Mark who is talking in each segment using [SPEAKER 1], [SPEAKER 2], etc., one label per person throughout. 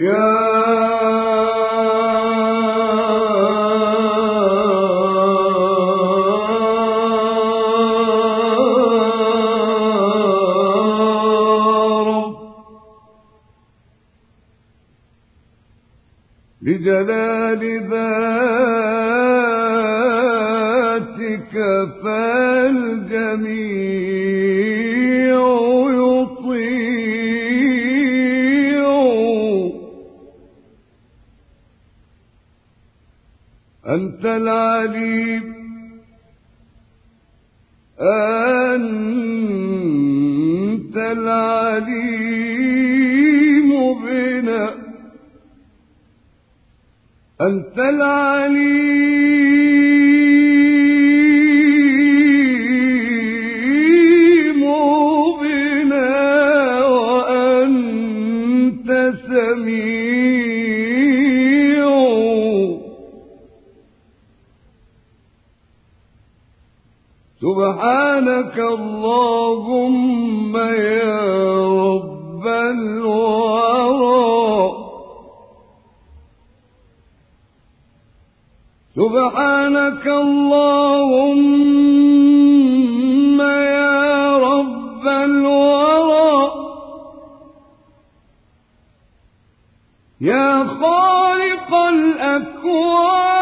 [SPEAKER 1] يا الورى سبحانك اللهم يا رب الورى. يا خالق الأكوان.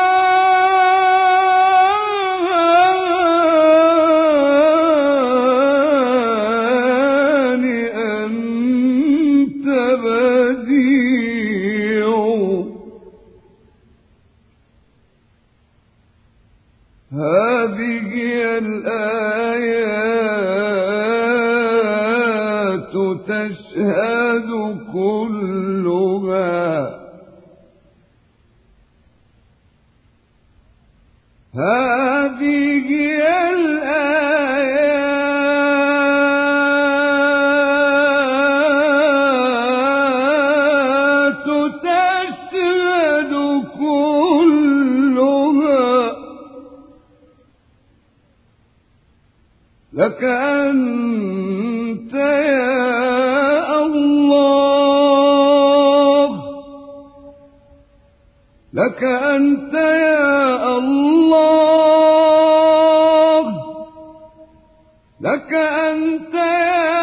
[SPEAKER 1] لك أنت يا الله. لك أنت يا الله. لك أنت يا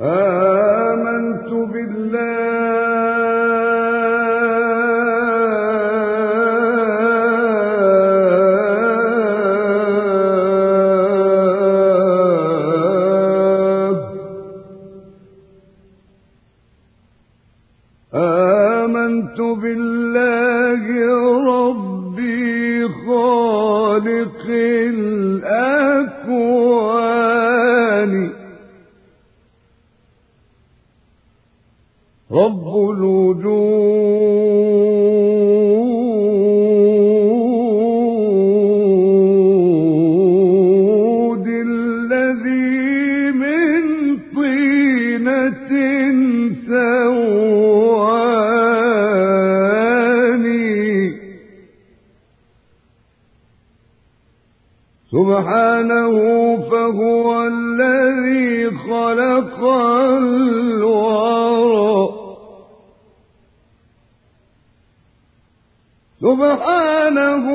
[SPEAKER 1] آمنت بالله سبحانه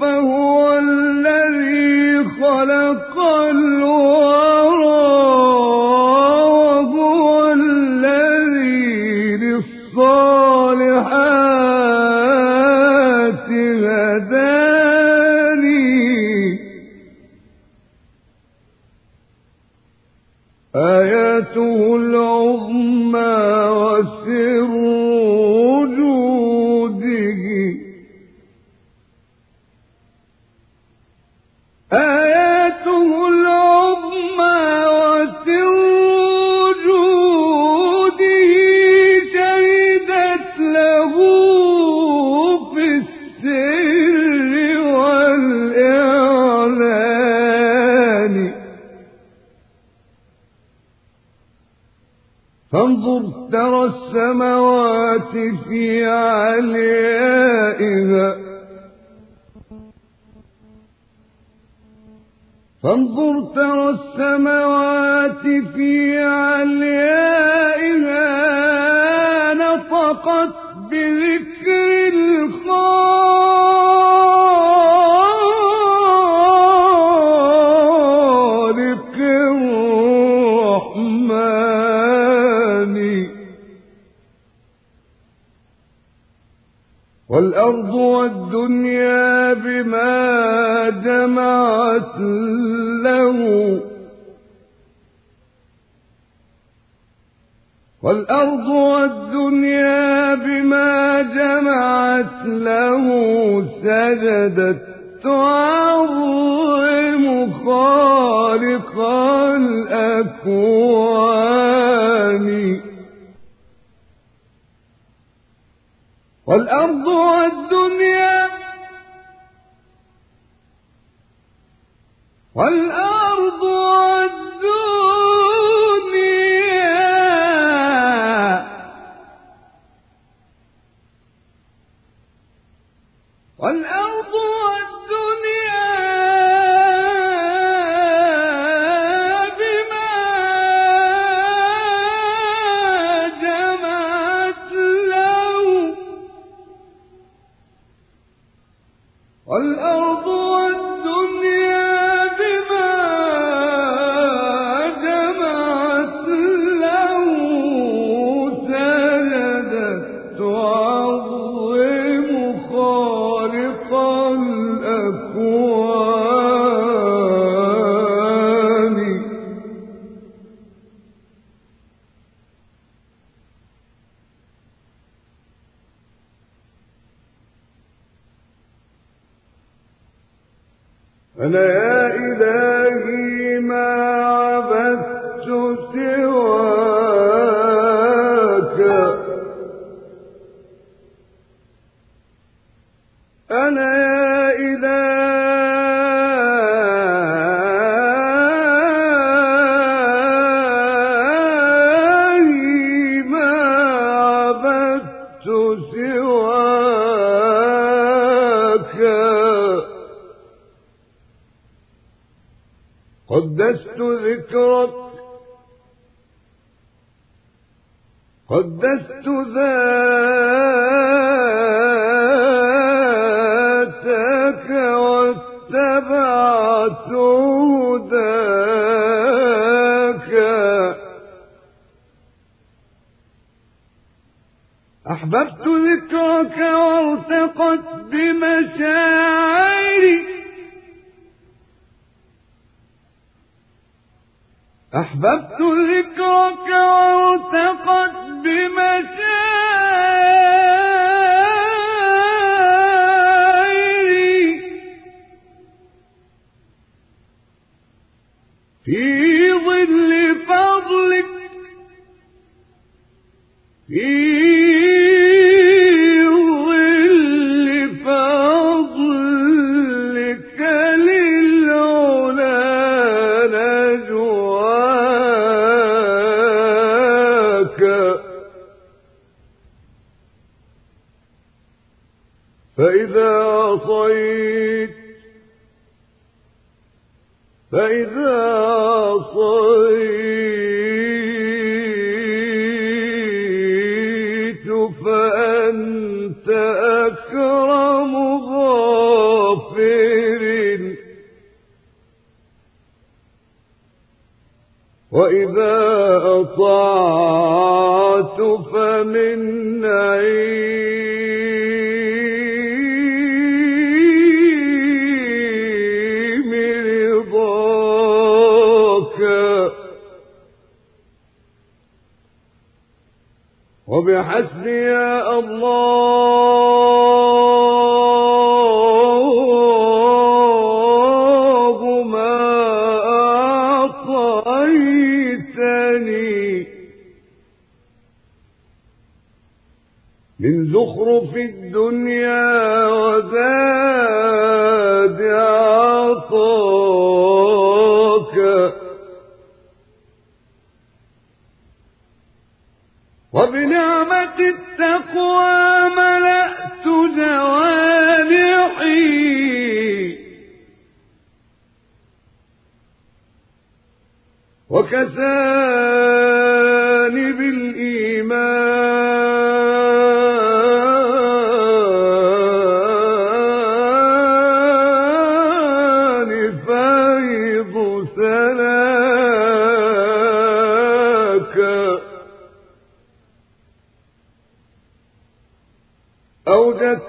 [SPEAKER 1] فهو الذي خلق الوحيد والأرض والدنيا بما جمعت له. والأرض والدنيا بما جمعت له. سجدت تعظم خالق الأكوان. والأرض والدنيا. والأرض والدنيا. والأرض أحببت ذكرك وارتقت بمشاعري. أحببت ذكرك وارتقت بمشاعري. فأنت أكرم غافر. وإذا أطعت فمن نعيم رضاك. وبحسب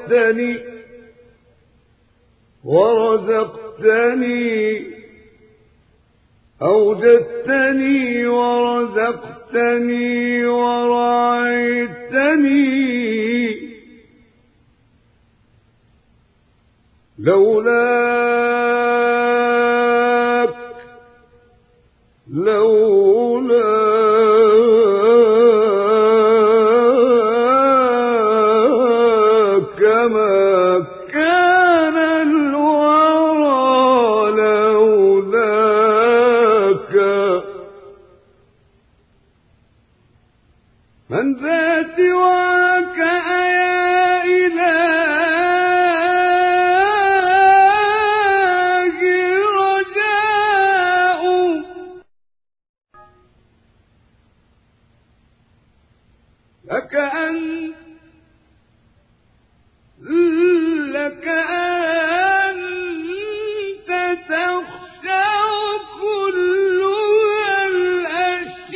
[SPEAKER 1] ورزقتني ورزقتني أوجدتني ورزقتني ورعيتني لولاك لولاك فكأن لكأنت تخشى كلها الأشياء.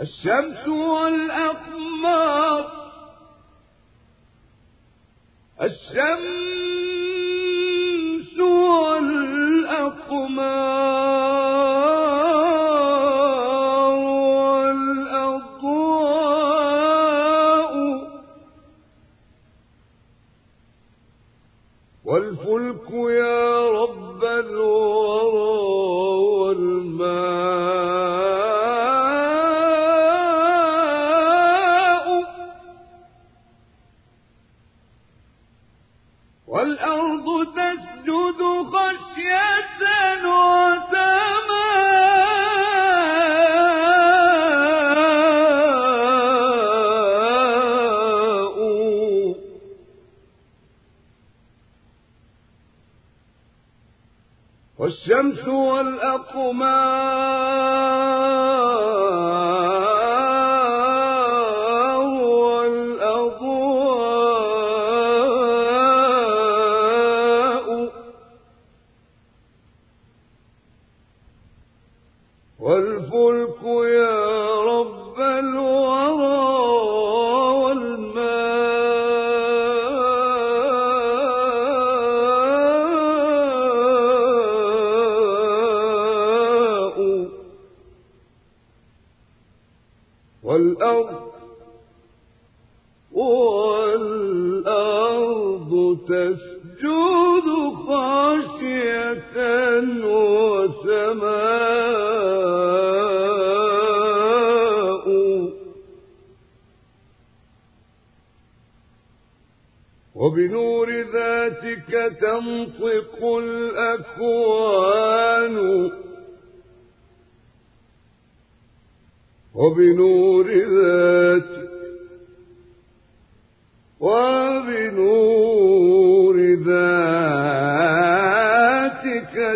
[SPEAKER 1] الشمس والأقمار. الشمس الأقمار. والشمس والأقمار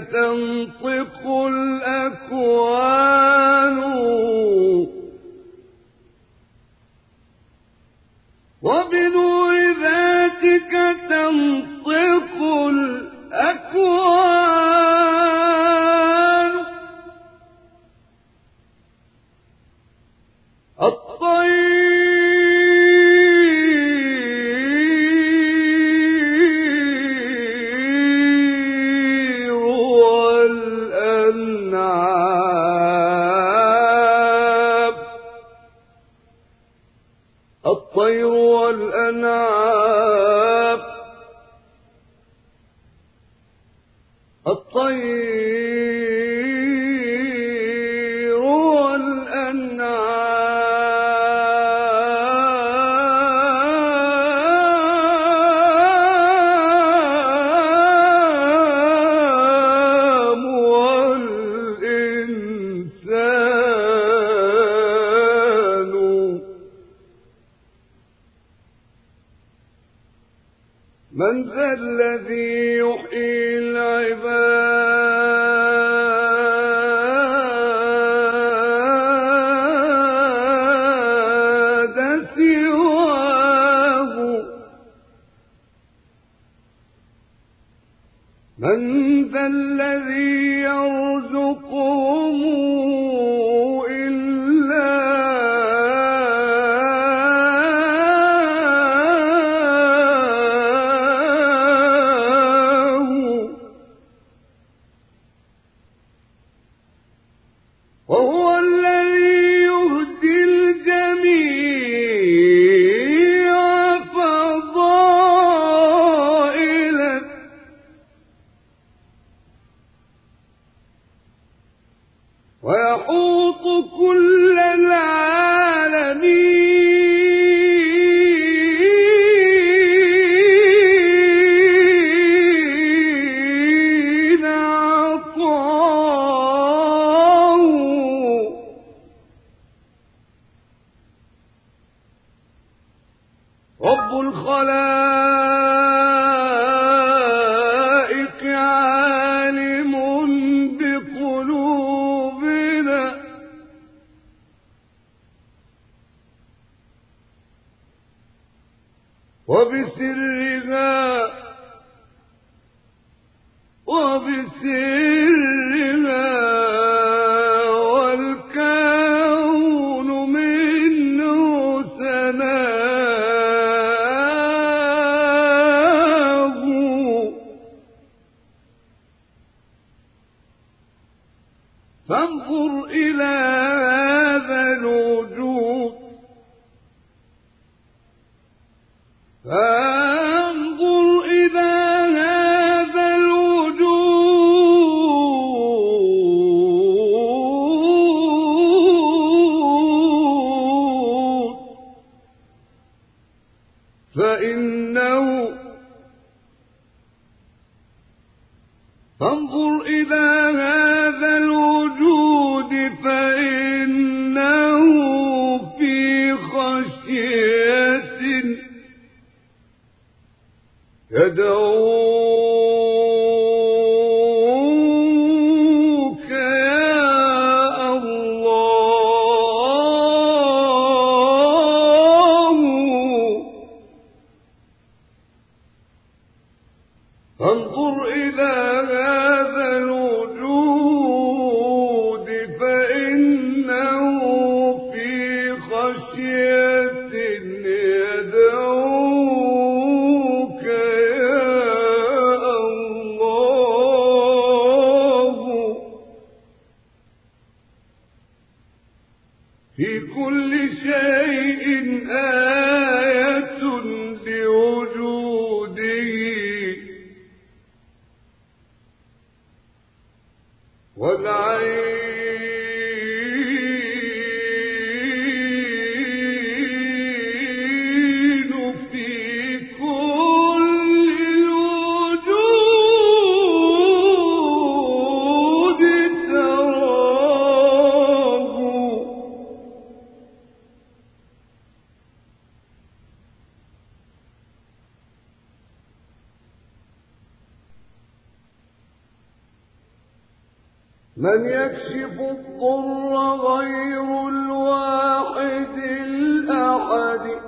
[SPEAKER 1] تنطق الأكوان. وبنور ذاتك تنطق الذي يحيي العباد يدعون من يكشف الضر غير الواحد الأحد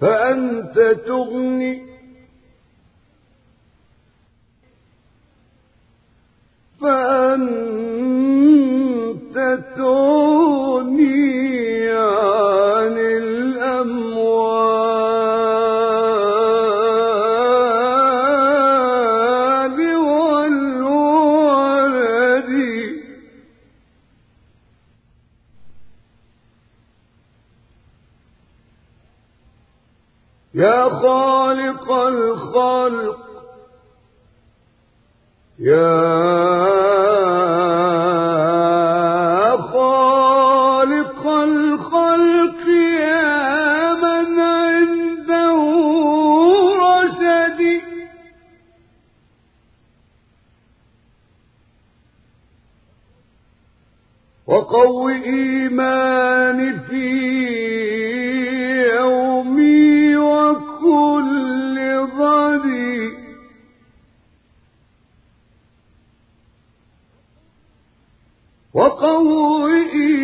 [SPEAKER 1] فأنت تغني وقوئي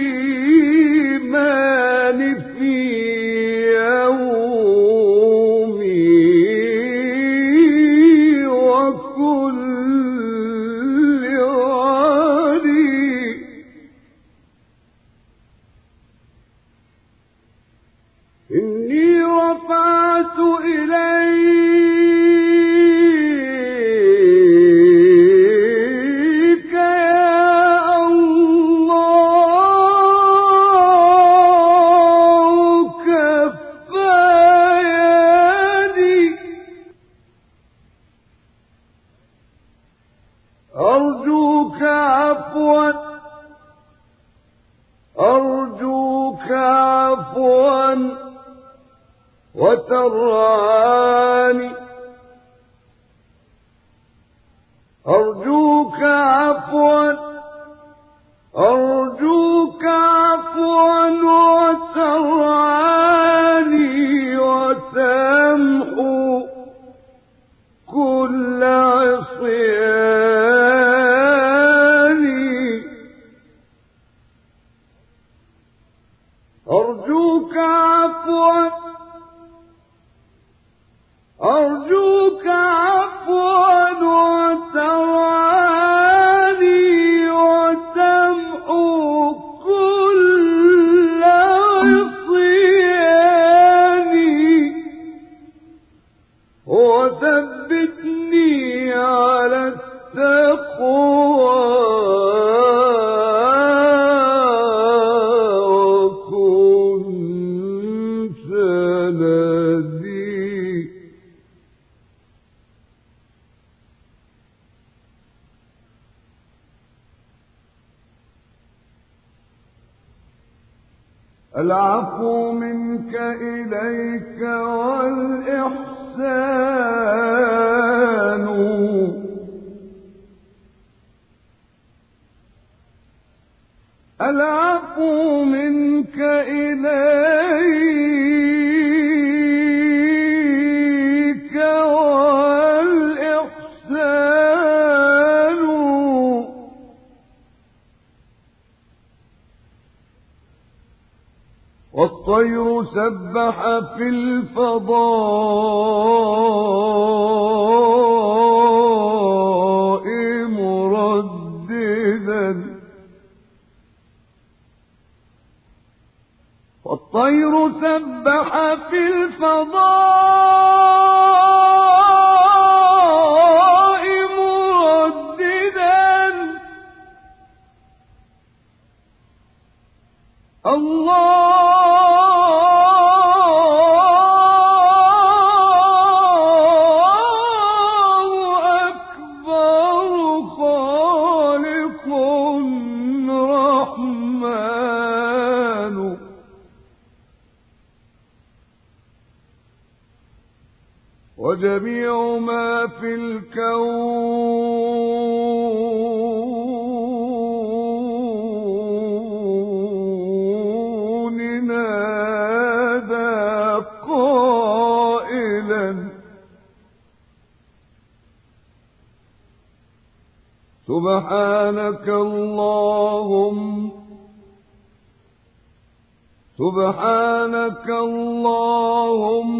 [SPEAKER 1] والطير سبح في الفضاء مرددا والطير سبح في الفضاء الكون نادى قائلا. سبحانك اللهم سبحانك اللهم.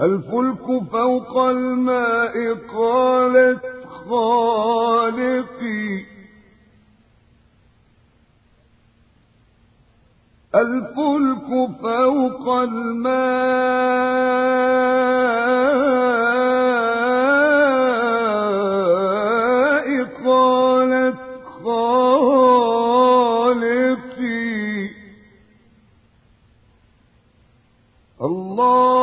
[SPEAKER 1] الفلك فوق الماء قالت خالقي. الفلك فوق الماء قالت خالقي. الله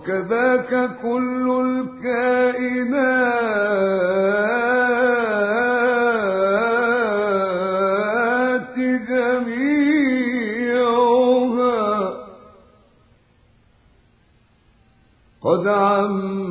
[SPEAKER 1] وكذاك كل الكائنات جميعها. قد عمها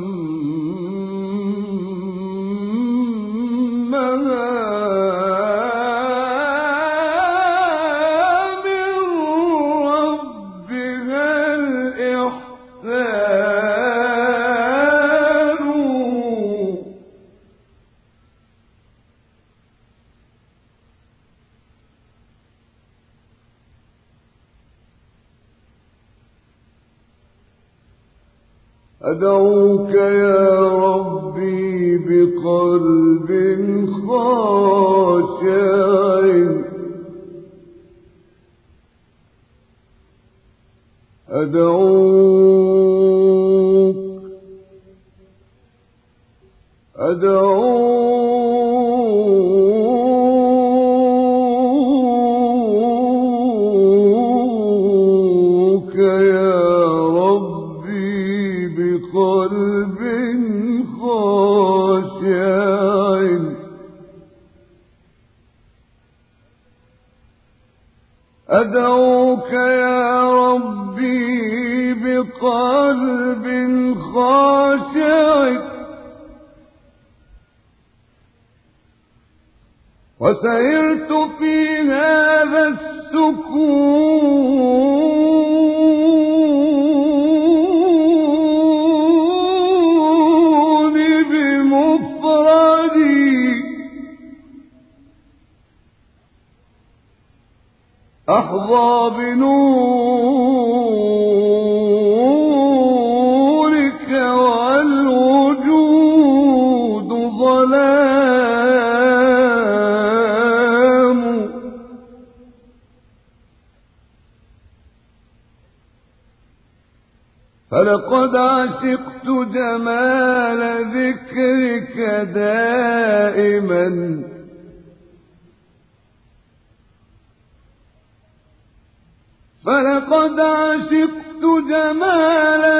[SPEAKER 1] أدعوك. أدعوك يا ربي بقلب خاشع. أدعوك يا بقلب خاشع. وسيرت في هذا السكون بمفردي. أحظى بنورك فلقد عشقت جمال ذكرك دائما. فلقد عشقت جمال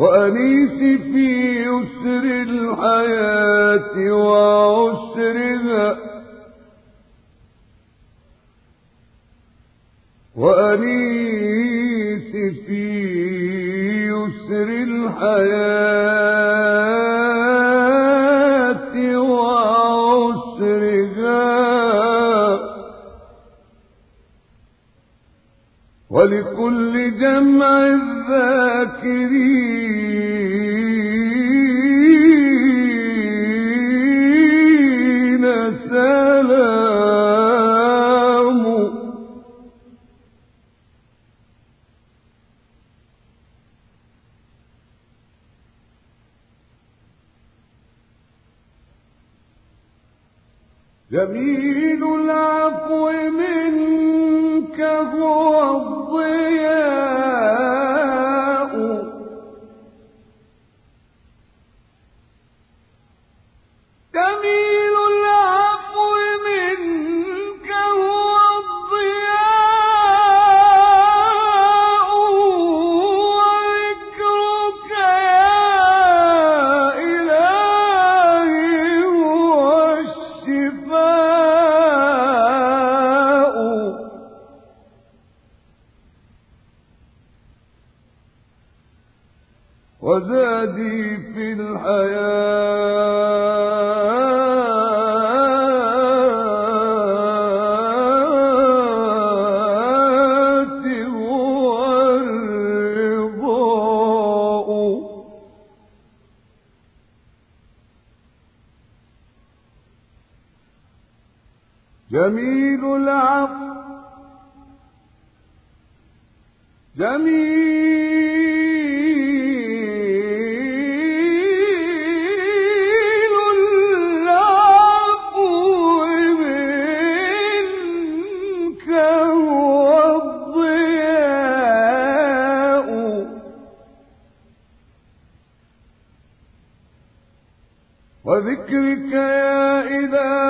[SPEAKER 1] وأنيس في يسر الحياة وعسرها يا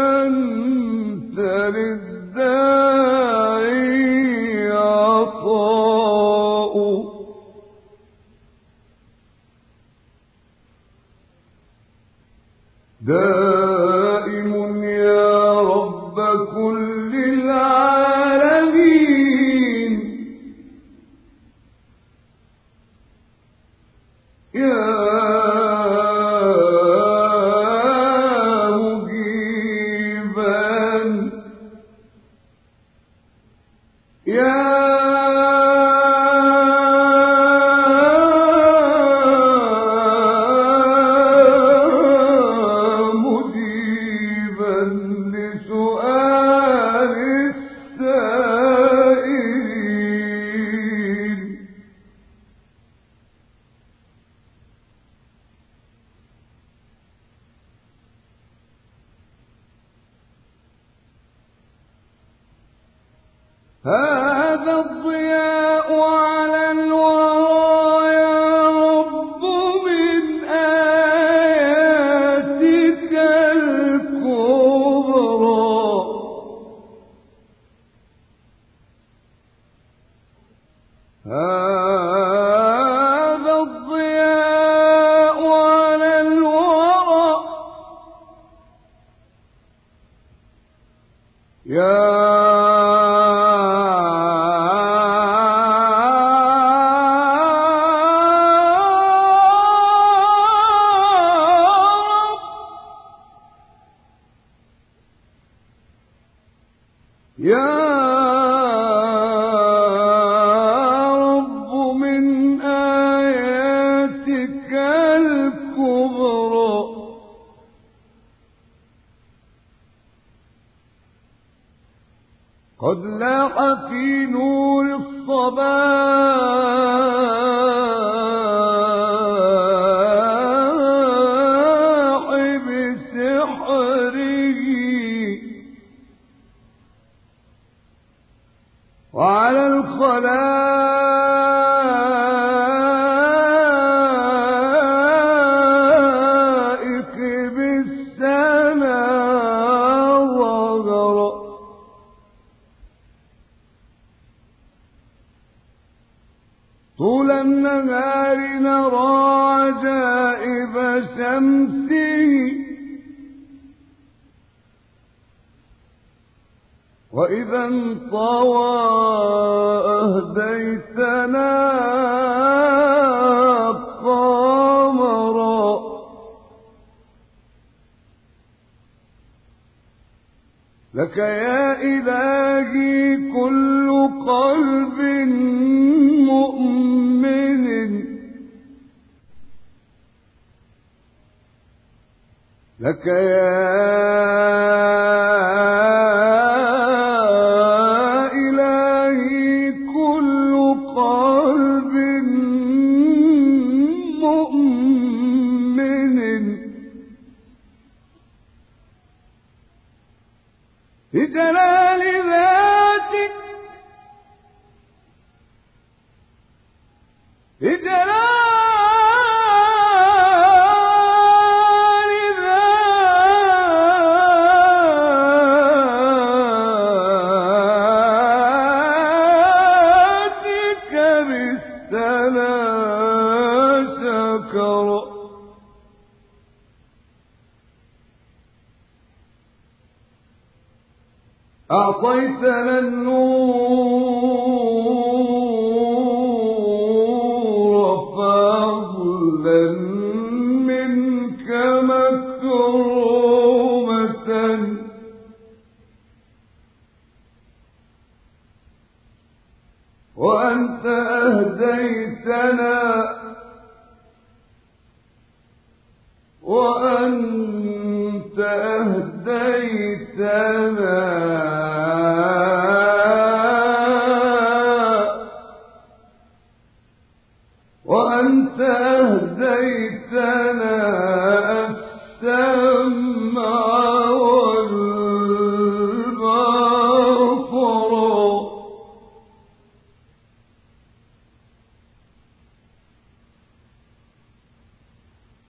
[SPEAKER 1] بالسنا ظهر طول النهار نرى عجائب شمسه وإذا انطوى أهديتنا قمرا لك يا إلهي كل قلب مؤمن. لك يا بجلال ذاتك. بجلال أعطيتنا